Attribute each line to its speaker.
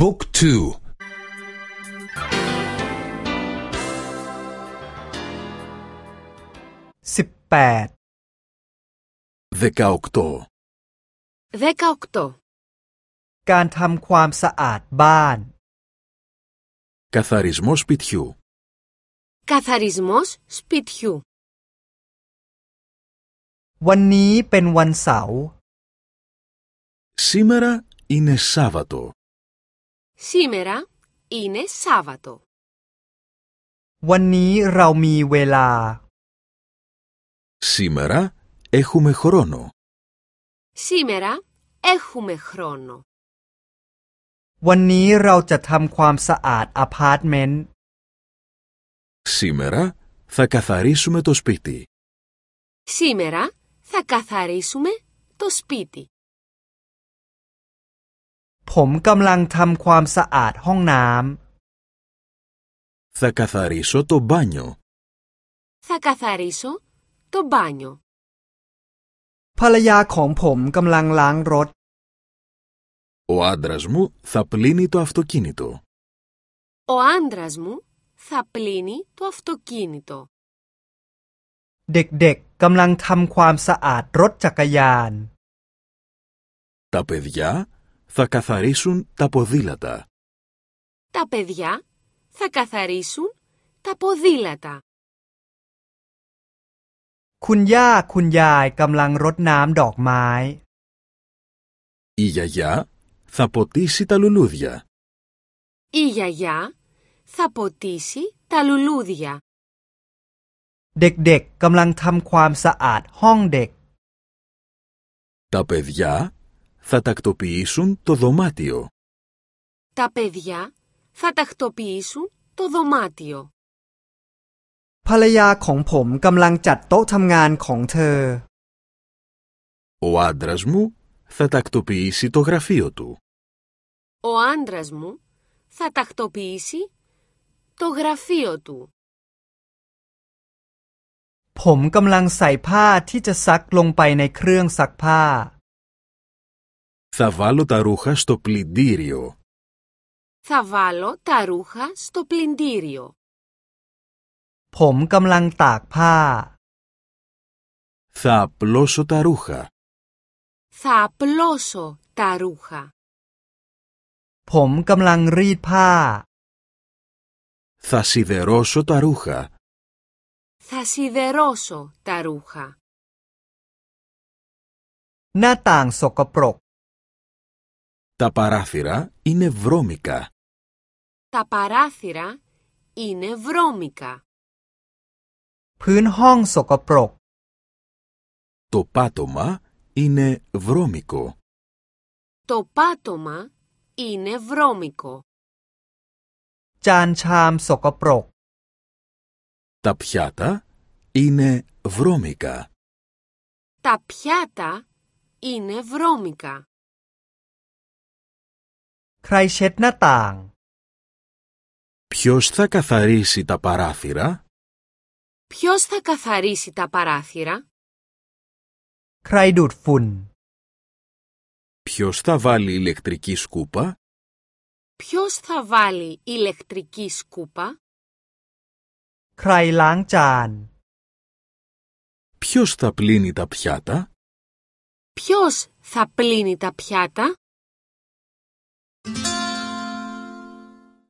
Speaker 1: บุ๊กทู
Speaker 2: สิบแปด
Speaker 1: δεκαοκτώ
Speaker 3: 18.
Speaker 2: การทำความสะอาดบ้าน
Speaker 1: καθαρισμός σπιτιού
Speaker 3: Καθαρισμός σπιτιού.
Speaker 2: วันนี้เป็นวันเสาร์
Speaker 1: σήμερα είναι Σάββατο
Speaker 3: Σήμερα είναι Σάββατο.
Speaker 2: วันนี้เรามีเวลา
Speaker 1: σήμερα έχουμε χρόνο
Speaker 3: Σήμερα έχουμε χρόνο.
Speaker 2: วันนี้เราจะทำความสะอาดอพาร์ตเมนต์
Speaker 1: σήμερα θα καθαρίσουμε το σπίτι
Speaker 3: Σήμερα θα καθαρίσουμε το σπίτι.
Speaker 2: ผมกำลังทำความสะอาดห้องน้
Speaker 1: θα καθαρίσω το μπάνιο
Speaker 3: Θα καθαρίσω το μπάνιο. ำ
Speaker 2: ภรรยาของผมกำลังล้างรถ
Speaker 1: ο άντρας μου θα πλύνει το αυτοκίνητο
Speaker 3: Ο άντρας μου θα πλύνει το αυτοκίνητο.
Speaker 2: เด็กๆกำลังทำความสะอาดรถจักรยาน
Speaker 1: τα παιδιά θα καθαρίσουν τα ποδήλατα
Speaker 3: Τα παιδιά θα καθαρίσουν τα ποδήλατα.
Speaker 2: คุณย่าคุณยายกำลังรดน้ำดอกไม้
Speaker 1: η γιαγιά θα ποτίσει τα λουλούδια
Speaker 3: Η γιαγιά θα ποτίσει τα λουλούδια.
Speaker 2: เด็กๆกำลังทำความสะอาดห้องเด็ก
Speaker 1: τα παιδιά θα τακτοποιήσουν το δωμάτιο
Speaker 3: Τα παιδιά θα τακτοποιήσουν το δωμάτιο.
Speaker 2: ภรรยาของผมกำลังจัดโต๊ะทำงานของเธอ
Speaker 1: ο άντρας μου θα τακτοποιήσει το γραφείο του
Speaker 3: Ο άντρας μου θα τακτοποιήσει το γραφείο του.
Speaker 2: ผมกำลังใส่ผ้าที่จะซักลงไปในเครื่องซักผ้า
Speaker 1: θα βάλω τα ρούχα στο πλυντήριο
Speaker 3: Θα βάλω τα ρούχα στο πλυντήριο.
Speaker 2: ผมกำลังตากผ้า
Speaker 1: θα απλώσω τα ρούχα
Speaker 3: Θα απλώσω τα ρούχα.
Speaker 2: ผมกำลังรีดผ้า
Speaker 1: θα σιδερώσω τα ρούχα
Speaker 3: Θα σιδερώσω τα ρούχα.
Speaker 2: หน้าต่างสกปรก
Speaker 1: τα παράθυρα είναι βρώμικα
Speaker 3: Τα παράθυρα είναι βρώμικα.
Speaker 2: พื้นห้องสกปรก
Speaker 1: το πάτωμα είναι βρώμικο
Speaker 3: Το πάτωμα είναι βρώμικο.
Speaker 2: จานชามสกปรก
Speaker 1: τα πιάτα είναι βρώμικα
Speaker 3: Τα πιάτα είναι βρώμικα.
Speaker 2: ใครเช็ดหน้าต่าง
Speaker 1: ποιος θα καθαρίσει τα παράθυρα
Speaker 3: Ποιος θα καθαρίσει τα παράθυρα?
Speaker 2: ใครดูดฝุ่น
Speaker 1: ποιος θα βάλει ηλεκτρική σκούπα
Speaker 3: Ποιος θα βάλει ηλεκτρική σκούπα?
Speaker 2: ใครล้างจาน
Speaker 1: ποιος θα πλύνει τα πιάτα
Speaker 3: Ποιος θα πλύνει τα πιάτα?